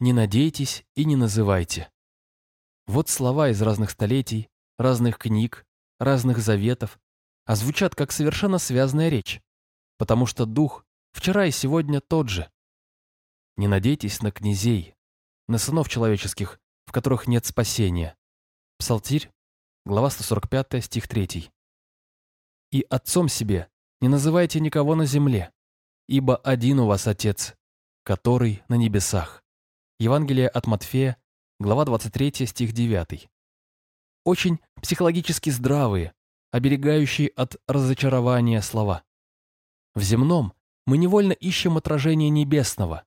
Не надейтесь и не называйте. Вот слова из разных столетий, разных книг, разных заветов, а звучат как совершенно связанная речь, потому что дух вчера и сегодня тот же. Не надейтесь на князей, на сынов человеческих, в которых нет спасения. Псалтирь, глава 145, стих 3. И отцом себе не называйте никого на земле, ибо один у вас Отец, который на небесах. Евангелие от Матфея, глава 23, стих 9. Очень психологически здравые, оберегающие от разочарования слова. В земном мы невольно ищем отражение небесного.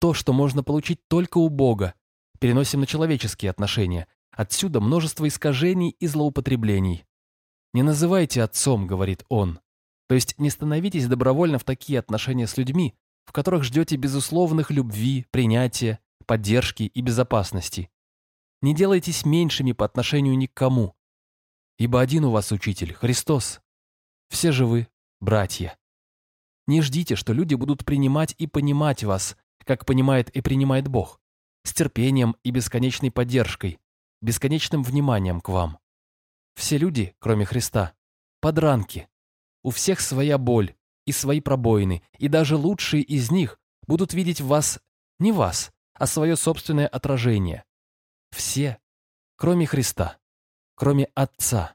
То, что можно получить только у Бога, переносим на человеческие отношения. Отсюда множество искажений и злоупотреблений. «Не называйте отцом», — говорит он. То есть не становитесь добровольно в такие отношения с людьми, в которых ждете безусловных любви, принятия, поддержки и безопасности. Не делайтесь меньшими по отношению ни к кому. Ибо один у вас учитель, Христос. Все же вы братья. Не ждите, что люди будут принимать и понимать вас, как понимает и принимает Бог, с терпением и бесконечной поддержкой, бесконечным вниманием к вам. Все люди, кроме Христа, подранки. У всех своя боль и свои пробоины, и даже лучшие из них будут видеть в вас не вас, а свое собственное отражение. Все, кроме Христа, кроме Отца.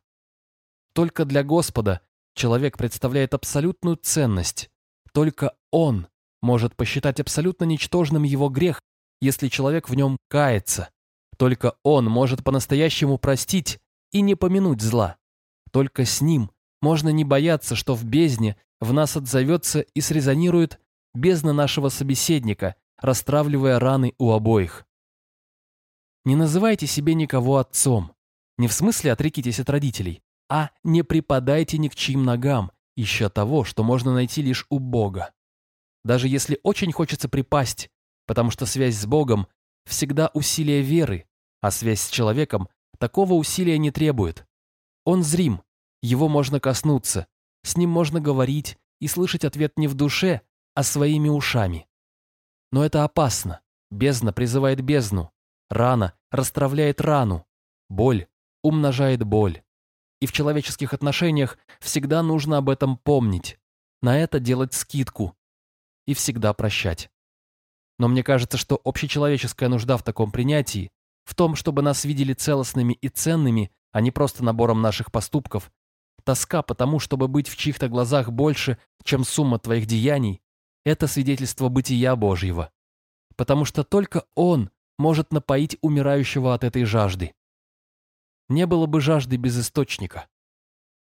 Только для Господа человек представляет абсолютную ценность. Только Он может посчитать абсолютно ничтожным его грех, если человек в нем кается. Только Он может по-настоящему простить и не помянуть зла. Только с Ним можно не бояться, что в бездне в нас отзовется и срезонирует бездна нашего собеседника, расстравливая раны у обоих. Не называйте себе никого отцом. Не в смысле отрекитесь от родителей, а не преподайте ни к чьим ногам, ища того, что можно найти лишь у Бога. Даже если очень хочется припасть, потому что связь с Богом всегда усилие веры, а связь с человеком такого усилия не требует. Он зрим, его можно коснуться, с ним можно говорить и слышать ответ не в душе, а своими ушами. Но это опасно. Бездна призывает бездну. Рана расстравляет рану. Боль умножает боль. И в человеческих отношениях всегда нужно об этом помнить. На это делать скидку. И всегда прощать. Но мне кажется, что общечеловеческая нужда в таком принятии, в том, чтобы нас видели целостными и ценными, а не просто набором наших поступков, тоска по тому, чтобы быть в чьих-то глазах больше, чем сумма твоих деяний, это свидетельство бытия Божьего. Потому что только Он может напоить умирающего от этой жажды. Не было бы жажды без источника.